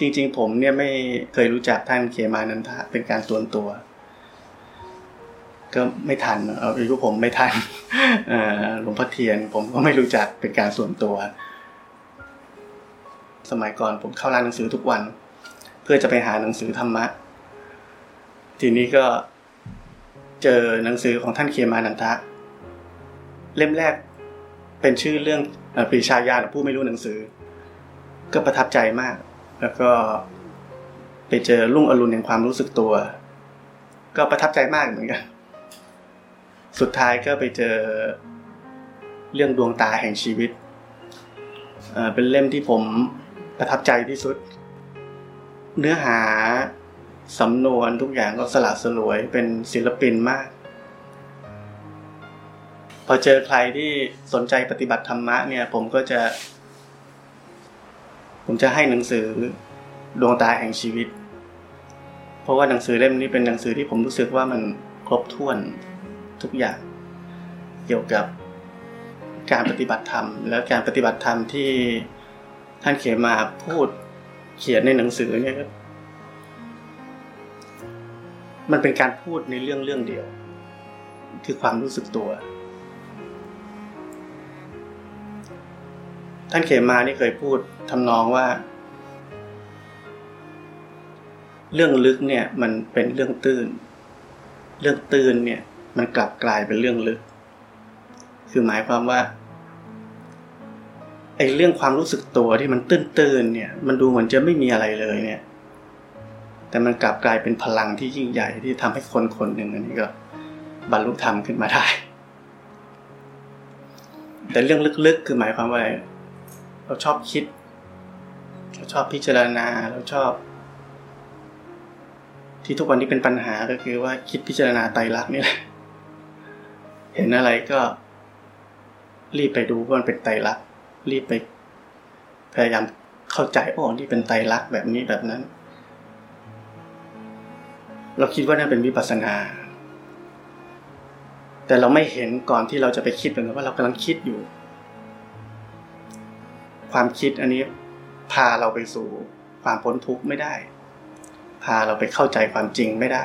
จริง ๆ ผมเนี่ยไม่เคยรู้จักท่านเคมานันทะเป็นการส่วนตัว ก็ไม่ทันเอาอายุผมไม่ทันหลวงพ่อเทียน ผมก็ไม่รู้จักเป็นการส่วนตัว สมัยก่อนผมเข้าร้านหนังสือทุกวัน เพื่อจะไปหาหนังสือธรรมะ ทีนี้ก็เจอหนังสือของท่านเคมานันทะ เล่มแรกเป็นชื่อเรื่องปรีชาญาณผู้ไม่รู้หนังสือ ก็ประทับใจมาก แล้วก็ไปเจอรุ่งอรุณแห่งความรู้สึกตัว ก็ประทับใจมากเหมือนกัน สุดท้ายก็ไปเจอเรื่องดวงตาแห่งชีวิต เป็นเล่มที่ผมประทับใจที่สุด เนื้อหาสำนวนทุกอย่างก็สละสลวยเป็นศิลปินมาก พอเจอใครที่สนใจปฏิบัติธรรมะเนี่ย ผมก็จะ ผมจะให้หนังสือดวงตาแห่งชีวิต เพราะว่าหนังสือเล่มนี้เป็นหนังสือที่ผมรู้สึกว่ามันครบถ้วนทุกอย่าง เกี่ยวกับการปฏิบัติธรรม และการปฏิบัติธรรมที่ท่านเขียนมาพูดเขียนในหนังสือเนี่ยมันเป็นการพูดในเรื่องเรื่องเดียว คือความรู้สึกตัว ท่านเขมานี่เคยพูดทำนองว่า เรื่องลึกเนี่ย มันเป็นเรื่องตื้น เรื่องตื้นเนี่ย มันกลับกลายเป็นเรื่องลึก คือหมายความว่าไอ้เรื่องความรู้สึกตัวที่มันตื้นๆเนี่ย มันดูเหมือนจะไม่มีอะไรเลยเนี่ย แต่มันกลับกลายเป็นพลังที่ยิ่งใหญ่ที่ทำให้คนคนหนึ่งอันนี้ก็ บรรลุธรรมขึ้นมาได้ แต่เรื่องลึกๆ คือหมายความว่า เราชอบคิด เราชอบพิจารณา เราชอบ ที่ทุกวันนี้เป็นปัญหาก็คือว่าคิดพิจารณาไตรลักษณ์นี่แหละ เห็นอะไรก็ รีบไปดูว่ามันเป็นไตรลักษณ์รีบไป พยายามเข้าใจโอ้นี่เป็นไตรลักษณ์แบบนี้แบบนั้น เราคิดว่านั่นเป็นวิปัสนาแต่เราไม่เห็นก่อนที่เราจะไปคิดเลยว่าเรากำลังคิดอยู่ ความคิดอันนี้พาเราไปสู่ความพ้นทุกข์ไม่ได้ พาเราไปเข้าใจความจริงไม่ได้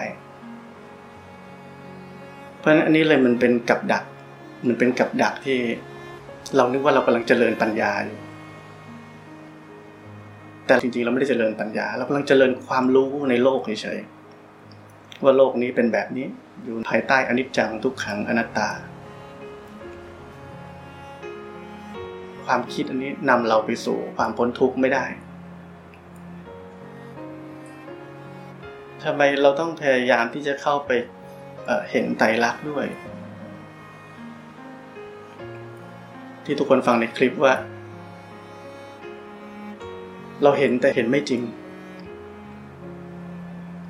เพราะฉะนั้นอันนี้เลยมันเป็นกับดัก มันเป็นกับดักที่เรานึกว่าเรากำลังเจริญปัญญาอยู่แต่จริงๆเราไม่ได้เจริญปัญญา เรากำลังเจริญความรู้ในโลกเฉยๆว่าโลกนี้เป็นแบบนี้อยู่ภายใต้อนิจจังทุกขังอนัตตา ความคิดอันนี้นำเราไปสู่ความพ้นทุกข์ไม่ได้ทำไมเราต้องพยายามที่จะเข้าไปเเห็นไตรลักษณ์ด้วย ที่ทุกคนฟังในคลิปว่า เราเห็นแต่เห็นไม่จริง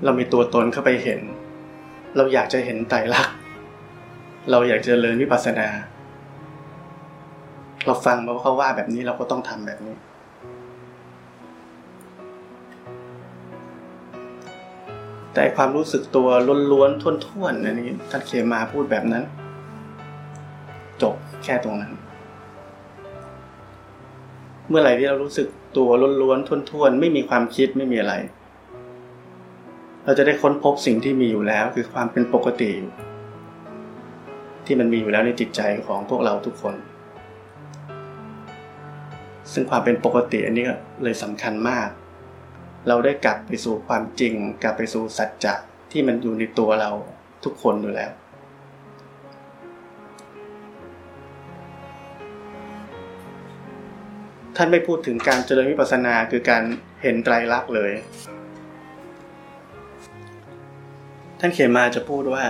เรามีตัวตนเข้าไปเห็น เราอยากจะเห็นไตรลักษณ์เราอยากจะเรียนวิปัสสนา เราฟังมาว่าเขาว่าแบบนี้เราก็ต้องทำแบบนี้ แต่ความรู้สึกตัวล้วนๆท่วนๆอันนี้ท่านเคมาพูดแบบนั้น จบแค่ตรงนั้น เมื่อไหร่ที่เรารู้สึกตัวล้วนๆท่วนๆไม่มีความคิดไม่มีอะไร เราจะได้ค้นพบสิ่งที่มีอยู่แล้ว คือความเป็นปกติ ที่มันมีอยู่แล้วในจิตใจของพวกเราทุกคน ซึ่งความเป็นปกติอันนี้เลยสำคัญมาก เราได้กลับไปสู่ความจริง กลับไปสู่สัจจะที่มันอยู่ในตัวเราทุกคนอยู่แล้ว ท่านไม่พูดถึงการเจริญวิปัสสนาคือการเห็นไตรลักษณ์เลย ท่านเขียนมาจะพูดว่า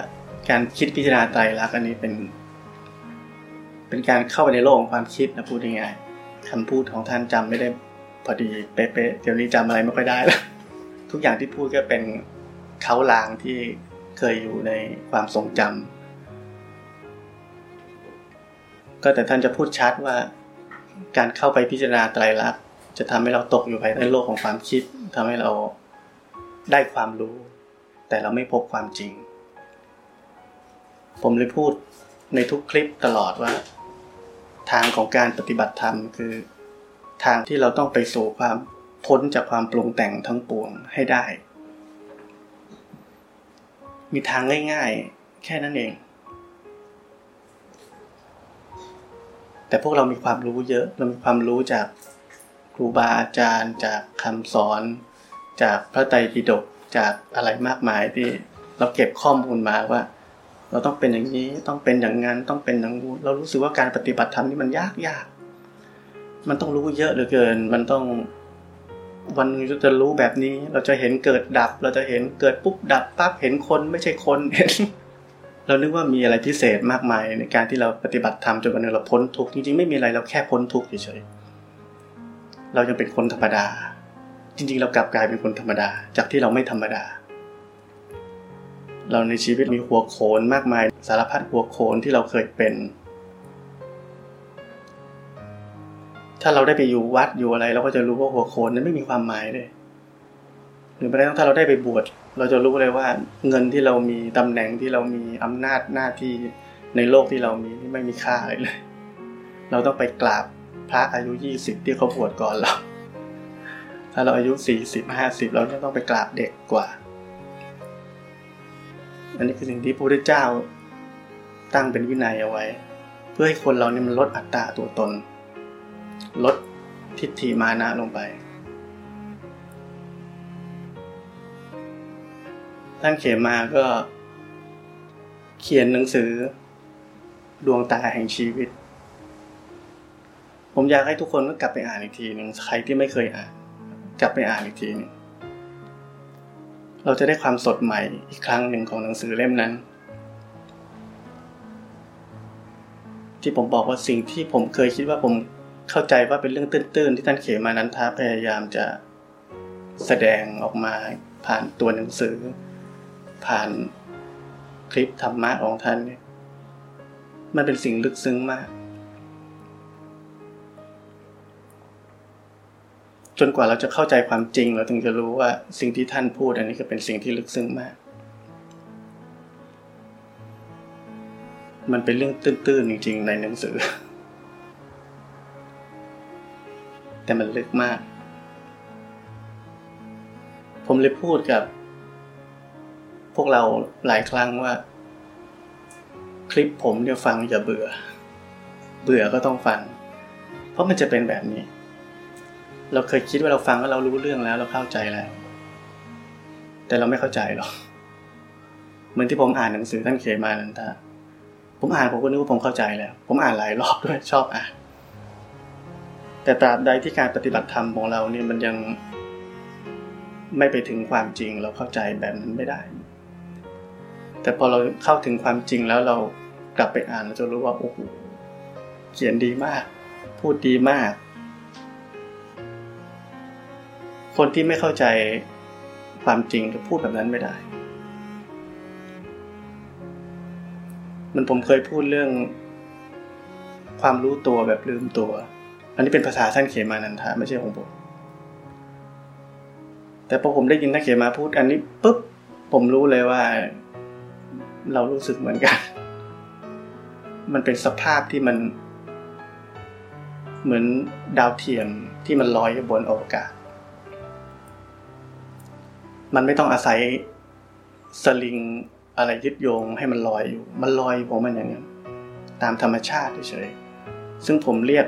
การคิดพิจารณาไตรลักษณ์อันนี้เป็น เป็นการเข้าไปในโลกของความคิดนะพูดง่าย คำพูดของท่านจำไม่ได้พอดีเป๊ะๆเดี๋ยวนี้จำอะไรไม่ค่อยได้แล้วทุกอย่างที่พูดก็เป็นเขาลางที่เคยอยู่ในความทรงจำก็แต่ท่านจะพูดชัดว่า การเข้าไปพิจารณาไตรลักษณ์จะทำให้เราตกอยู่ภายในโลกของความคิดทำให้เราได้ความรู้ แต่เราไม่พบความจริง ผมเลยพูดในทุกคลิปตลอดว่า ทางของการปฏิบัติธรรมคือ ทางที่เราต้องไปสู่ความพ้นจากความปรุงแต่งทั้งปวงให้ได้ มีทางง่ายๆ แค่นั้นเอง แต่พวกเรามีความรู้เยอะ เรามีความรู้จากครูบาอาจารย์ จากคำสอน จากพระไตรปิฎกจากอะไรมากมายที่เราเก็บข้อมูลมาว่า เราต้องเป็นอย่างนี้ต้องเป็นอย่างนั้นต้องเป็นอย่างนู้นเรารู้สึกว่าการปฏิบัติธรรมนี่มันยากยากมันต้องรู้เยอะเหลือเกิน มันต้องวันจะรู้แบบนี้ เราจะเห็นเกิดดับ เราจะเห็นเกิดปุ๊บดับปั๊บเห็นคนไม่ใช่คนเห็นเรานึกว่ามีอะไรพิเศษมากมายในการที่เราปฏิบัติธรรมจนวันนึงเราพ้นทุกข์จริงๆไม่มีอะไรเราแค่พ้นทุกข์เฉยๆเรายังเป็นคนธรรมดา จริง ๆ เรากลับกลายเป็นคนธรรมดา จากที่เราไม่ธรรมดา เราในชีวิตมีหัวโขนมากมายสารพัดหัวโขนที่เราเคยเป็น ถ้าเราได้ไปอยู่วัดอยู่อะไร เราก็จะรู้ว่าหัวโขนนั้นไม่มีความหมายเลยหรือแม้กระทั่งถ้าเราได้ไปบวชเราจะรู้เลยว่าเงินที่เรามีตำแหน่งที่เรามีอำนาจหน้าที่ในโลกที่เรามีไม่มีค่าเลย เราต้องไปกราบพระอายุยี่สิบที่เขาบวชก่อนเรา ถ้าเราอายุสี่สิบห้าสิบเราต้องไปกราบเด็กกว่า อันนี้คือสิ่งที่พระพุทธเจ้า ตั้งเป็นวินัยเอาไว้ เพื่อให้คนเราเนี่ยมันลดอัตตาตัวตน ลดทิฏฐิมานะลงไป ท่านเขียนมาก็ เขียนหนังสือ ดวงตาแห่งชีวิต ผมอยากให้ทุกคนก็กลับไปอ่านอีกทีหนึ่งใครที่ไม่เคยอ่าน กลับไปอ่านอีกทีนึง เราจะได้ความสดใหม่อีกครั้งหนึ่งของหนังสือเล่มนั้น ที่ผมบอกว่าสิ่งที่ผมเคยคิดว่าผมเข้าใจว่าเป็นเรื่องตื้นๆ ที่ท่านเขียนมานั้นท้าพยายามจะแสดงออกมาผ่านตัวหนังสือ ผ่านคลิปธรรมะของท่านเนี่ยมันเป็นสิ่งลึกซึ้งมาก จนกว่าเราจะเข้าใจความจริง เราถึงจะรู้ว่าสิ่งที่ท่านพูดอันนี้ก็เป็นสิ่งที่ลึกซึ้งมาก มันเป็นเรื่องตื้นๆจริง ๆ ในหนังสือ แต่มันลึกมาก ผมเลยพูดกับ พวกเราหลายครั้งว่า คลิปผมเนี่ยฟังอย่าเบื่อ เบื่อก็ต้องฟัง เพราะมันจะเป็นแบบนี้ เราเคยคิดว่าเราฟังแล้วเรารู้เรื่องแล้ว เราเข้าใจแล้ว แต่เราไม่เข้าใจหรอกเหมือนที่ผมอ่านหนังสือท่านเขมานันทาผมอ่านผมก็นึกว่าผมเข้าใจแล้ว ผมอ่านหลายรอบด้วยชอบอ่านแต่ตราบใดที่การปฏิบัติธรรมของเราเนี่ยมันยังไม่ไปถึงความจริงเราเข้าใจแบบนั้นไม่ได้ แต่พอเราเข้าถึงความจริงแล้วเรากลับไปอ่านเราจะรู้ว่าโอ้โหเขียนดีมาก พูดดีมาก คนที่ไม่เข้าใจความจริงจะพูดแบบนั้นไม่ได้ มันผมเคยพูดเรื่อง ความรู้ตัวแบบลืมตัว อันนี้เป็นภาษาท่านเขมานันทาไม่ใช่ของผม แต่พอผมได้ยินท่านเขมาพูด อันนี้ปุ๊บผมรู้เลยว่า เรารู้สึกเหมือนกัน มันเป็นสภาพที่มัน เหมือนดาวเทียมที่มันลอยอยู่บนอวกาศ มันไม่ต้องอาศัยสลิงอะไรยึดโยงให้มันลอยอยู่ มันลอยผมมันอย่างนั้นตามธรรมชาติเฉยๆซึ่งผมเรียก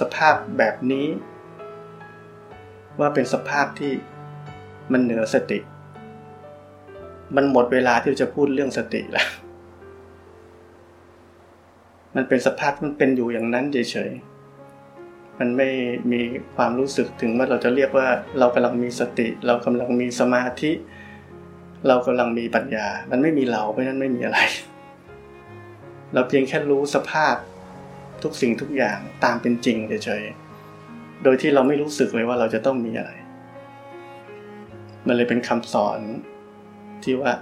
สภาพแบบนี้ ว่าเป็นสภาพที่มันเหนือสติ มันหมดเวลาที่จะพูดเรื่องสติแล้ว มันเป็นสภาพมันเป็นอยู่อย่างนั้นเฉยๆ มันไม่มีความรู้สึกถึงว่าเราจะเรียกว่าเรากำลังมีสติ เรากำลังมีสมาธิ เรากำลังมีปัญญา มันไม่มีเราเพราะนั้นไม่มีอะไร เราเพียงแค่รู้สภาพทุกสิ่งทุกอย่างตามเป็นจริงเฉยๆ โดยที่เราไม่รู้สึกเลยว่าเราจะต้องมีอะไร มันเลยเป็นคำสอนที่ว่า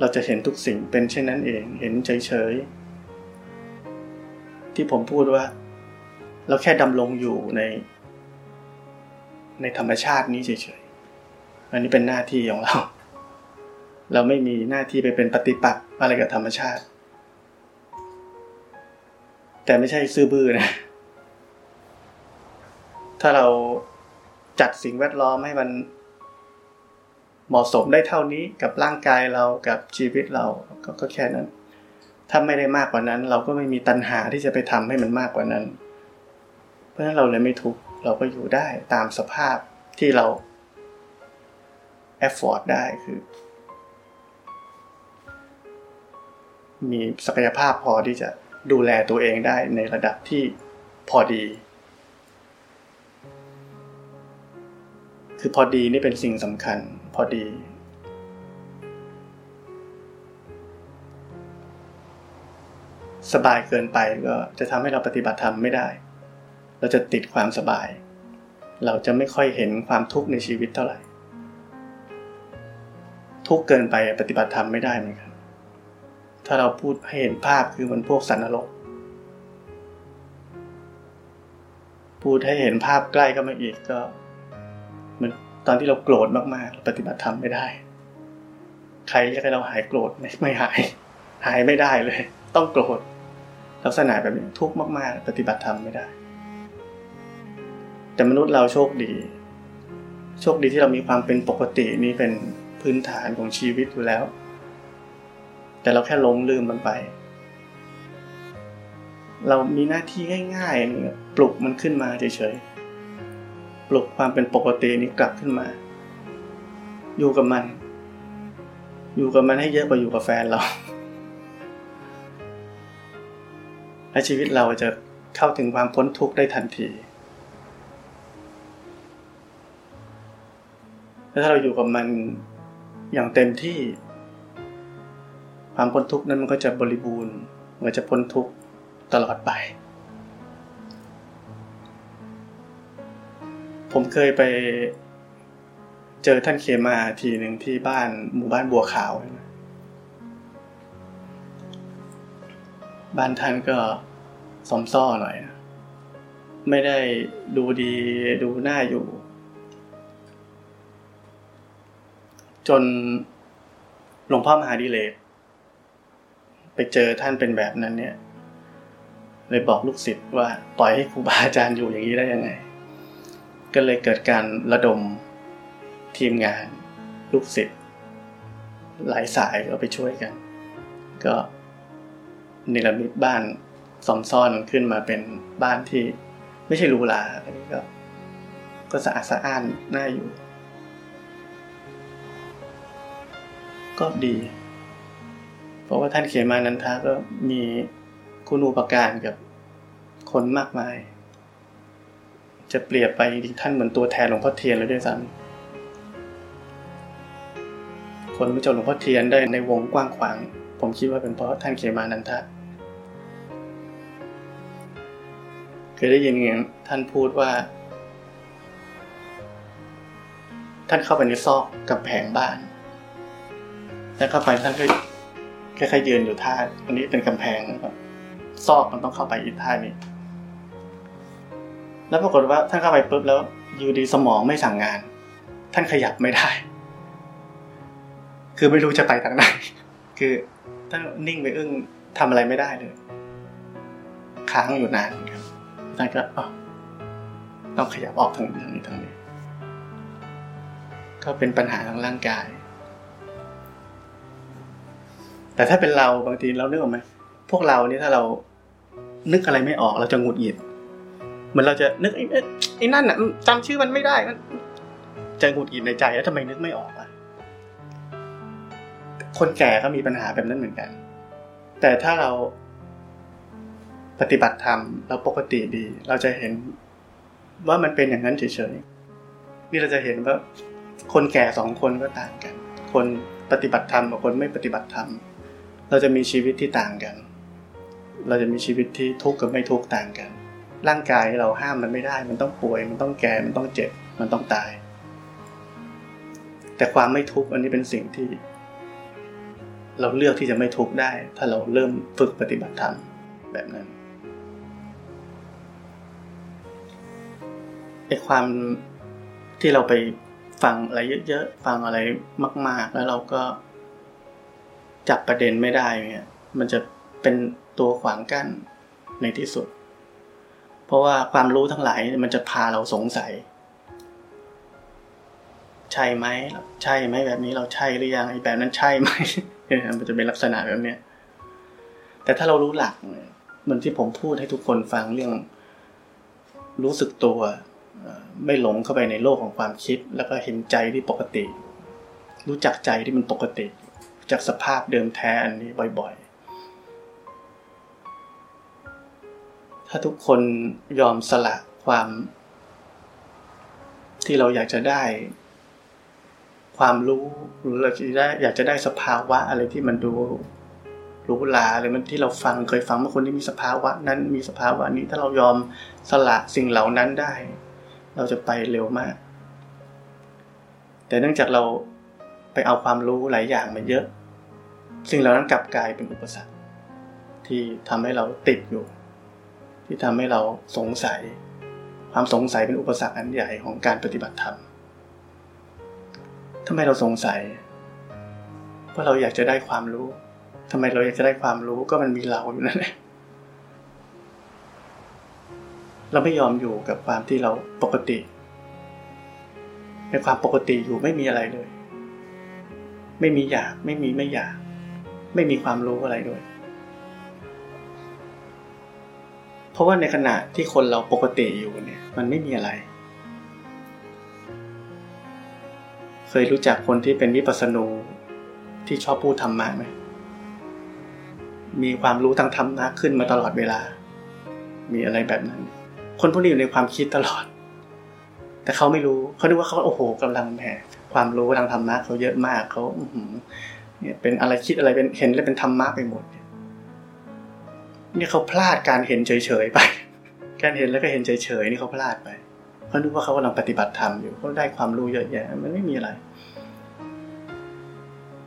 เราจะเห็นทุกสิ่งเป็นเช่นนั้นเอง เห็นเฉยๆ ที่ผมพูดว่า เราแค่ดำรงอยู่ใน ในธรรมชาตินี้เฉยๆ อันนี้เป็นหน้าที่ของเรา เราไม่มีหน้าที่ไปเป็นปฏิปักษ์อะไรกับธรรมชาติ แต่ไม่ใช่ซื่อบื้อนะ ถ้าเราจัดสิ่งแวดล้อมให้มันเหมาะสมได้เท่านี้กับร่างกายเรากับชีวิตเรากก็แค่นั้น ถ้าไม่ได้มากกว่านั้น เราก็ไม่มีตัณหาที่จะไปทำให้มันมากกว่านั้น เพราะฉะนั้นเราเลยไม่ทุกข์เราก็อยู่ได้ตามสภาพที่เรา afford ได้คือ มีศักยภาพพอที่จะดูแลตัวเองได้ในระดับที่พอดี คือพอดีนี่เป็นสิ่งสำคัญพอดี สบายเกินไปก็จะทำให้เราปฏิบัติธรรมไม่ได้ เราจะติดความสบาย เราจะไม่ค่อยเห็นความทุกข์ในชีวิตเท่าไหร่ ทุกเกินไปปฏิบัติธรรมไม่ได้เหมือนกันถ้าเราพูดให้เห็นภาพคือมันพวกสันนรกพูดให้เห็นภาพใกล้ก็มาอีกก็เหมือนตอนที่เราโกรธมากๆ ปฏิบัติธรรมไม่ได้ ใครอยากให้เราหายโกรธไม่ไม่หาย หายไม่ได้เลย ต้องโกรธลักษณะแบบนี้ทุกข์มากๆ ปฏิบัติธรรมไม่ได้ แต่มนุษย์เราโชคดี โชคดีที่เรามีความเป็นปกตินี่เป็นพื้นฐานของชีวิตอยู่แล้ว แต่เราแค่ลงลืมมันไป เรามีหน้าที่ง่ายๆปลุกมันขึ้นมาเฉยๆปลุกความเป็นปกตินี้กลับขึ้นมา อยู่กับมัน อยู่กับมันให้เยอะกว่าอยู่กับแฟนเราและชีวิตเราจะเข้าถึงความพ้นทุกข์ได้ทันที ถ้าเราอยู่กับมันอย่างเต็มที่ ความพ้นทุกข์นั้นมันก็จะบริบูรณ์มันจะพ้นทุกข์ตลอดไป ผมเคยไปเจอท่านเคมาทีหนึ่งที่บ้านหมู่บ้านบัวขาว บ้านท่านก็สมซ่อหน่อย ไม่ได้ดูดีดูหน้าอยู่ จนหลวงพ่อมหาดิเลกไปเจอท่านเป็นแบบนั้นเนี่ย เลยบอกลูกศิษย์ว่าปล่อยให้ครูบาอาจารย์อยู่อย่างนี้ได้ยังไง ก็เลยเกิดการระดมทีมงานลูกศิษย์หลายสายก็ไปช่วยกัน ก็นิรมิตบ้านสอมซ่อนขึ้นมาเป็นบ้านที่ไม่ใช่รูหราอันนี้ก็ ก็สะอาดสะอ้านน่าอยู่ ก็ดี เพราะว่าท่านเขียนมานันทาก็มีคุณูปการกับคนมากมาย จะเปรียบไปท่านเหมือนตัวแทนหลวงพ่อเทียนเลยด้วยซ้ำคนรู้จักหลวงพ่อเทียนได้ในวงกว้างขวาง ผมคิดว่าเป็นเพราะท่านเขียนมานันทะเคยได้ยินอย่างท่านพูดว่า ท่านเข้าไปในซอกกับแผงบ้าน แล้วเข้าไปท่านก็ค่ๆยืนอยู่ท่าอันนี้เป็นกำแพงนะครับซอกมันต้องเข้าไปอีกท่านี้แล้วปรากฏว่าท่านเข้าไปปุ๊บแล้วอยู่ดีสมองไม่สั่งงาน ท่านขยับไม่ได้ คือไม่รู้จะไปทางไหนคือท่านนิ่งไปอึ้งทำอะไรไม่ได้เลยค้างอยู่นานครับท่านก็ต้องขยับออกทางนี้ทางนี้ก็เป็นปัญหาทางร่างกาย แต่ถ้าเป็นเราบางทีเราเนึกออกไหมพวกเราเนี่ยถ้าเรานึกอะไรไม่ออกเราจะหงุดหงิดเหมือนเราจะนึกไอ้ไอ้นั่นอะจำชื่อมันไม่ได้จะหงุดหงิดในใจแล้วทำไมนึกไม่ออกอะคนแก่ก็มีปัญหาแบบนั้นเหมือนกัน แต่ถ้าเราปฏิบัติธรรมเราปกติดี เราจะเห็นว่ามันเป็นอย่างนั้นเฉยๆนี่เราจะเห็นว่า คนแก่สองคนก็ต่างกัน คนปฏิบัติธรรมกับคนไม่ปฏิบัติธรรม เราจะมีชีวิตที่ต่างกัน เราจะมีชีวิตที่ทุกข์กับไม่ทุกข์ต่างกัน ร่างกายเราห้ามมันไม่ได้ มันต้องป่วย มันต้องแก่ มันต้องเจ็บ มันต้องตาย แต่ความไม่ทุกข์อันนี้เป็นสิ่งที่ เราเลือกที่จะไม่ทุกข์ได้ ถ้าเราเริ่มฝึกปฏิบัติธรรมแบบนั้นไอ้ความที่เราไปฟังอะไรเยอะๆ ฟังอะไรมาก ๆ แล้วเราก็ จับประเด็นไม่ได้เนี่ยมันจะเป็นตัวขวางกั้นในที่สุด เพราะว่าความรู้ทั้งหลายมันจะพาเราสงสัย ใช่ไหมใช่ไหมแบบนี้เราใช่หรือยังไอ้แบบนั้นใช่ไหมมันจะเป็นลักษณะแบบเนี้ยแต่ถ้าเรารู้หลักเหมือนที่ผมพูดให้ทุกคนฟังเรื่อง รู้สึกตัว ไม่หลงเข้าไปในโลกของความคิด แล้วก็เห็นใจที่ปกติ รู้จักใจที่มันปกติ จากสภาพเดิมแท้อันนี้บ่อยๆ ถ้าทุกคนยอมสละความ ที่เราอยากจะได้ ความรู้หรือเราจะได้อยากจะได้สภาวะอะไรที่มันดูรู้ลาหรือมันที่เราฟังเคยฟังเมื่อคนที่มีสภาวะ นั้นมีสภาวะนี้ถ้าเรายอมสละสิ่งเหล่านั้นได้ เราจะไปเร็วมาก แต่เนื่องจากเราไปเอาความรู้หลายอย่างมาเยอะ สิ่งเหล่านั้นกลับกลายเป็นอุปสรรค ที่ทำให้เราติดอยู่ ที่ทำให้เราสงสัย ความสงสัยเป็นอุปสรรคอันใหญ่ของการปฏิบัติธรรมทำไมเราสงสัย เพราะเราอยากจะได้ความรู้ทำไมเราอยากจะได้ความรู้ก็มันมีเราอยู่นั่นแหละเราไม่ยอมอยู่กับความที่เราปกติ ในความปกติอยู่ไม่มีอะไรเลย ไม่มีอยากไม่มีไม่อยาก ไม่มีความรู้อะไรด้วย เพราะว่าในขณะที่คนเราปกติอยู่เนี่ย มันไม่มีอะไร เคยรู้จักคนที่เป็นวิปัสสนูที่ชอบพูดธรรมะไหมมีความรู้ทางธรรมะขึ้นมาตลอดเวลา มีอะไรแบบนั้น คนพวกนี้อยู่ในความคิดตลอด แต่เขาไม่รู้เขาคิดว่าเขาโอ้โหกำลังแผ่ความรู้ทางธรรมะเขาเยอะมากเขา เนี่ยเป็นอะไรคิดอะไรเป็นเห็นแล้วเป็นธรรมะไปหมดเนี่ยเขาพลาดการเห็นเฉยๆไป การเห็นแล้วก็เห็นเฉยๆนี่เขาพลาดไปเขาคิดว่าเขากำลังปฏิบัติธรรมอยู่เขาได้ความรู้เยอะแยะมันไม่มีอะไร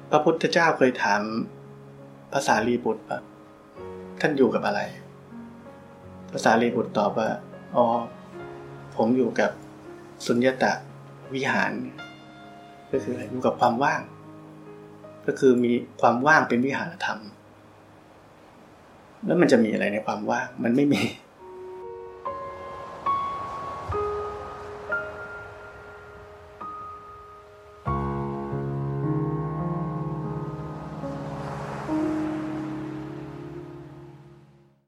พระพุทธเจ้าเคยถามภาษาลีบุตรว่าท่านอยู่กับอะไร ภาษาลีบุตรตอบว่าอ๋อผมอยู่กับสุญญตะวิหาร ก็คืออะไรอยู่กับความว่าง ก็คือมีความว่างเป็นวิหารธรรม แล้วมันจะมีอะไรในความว่าง มันไม่มี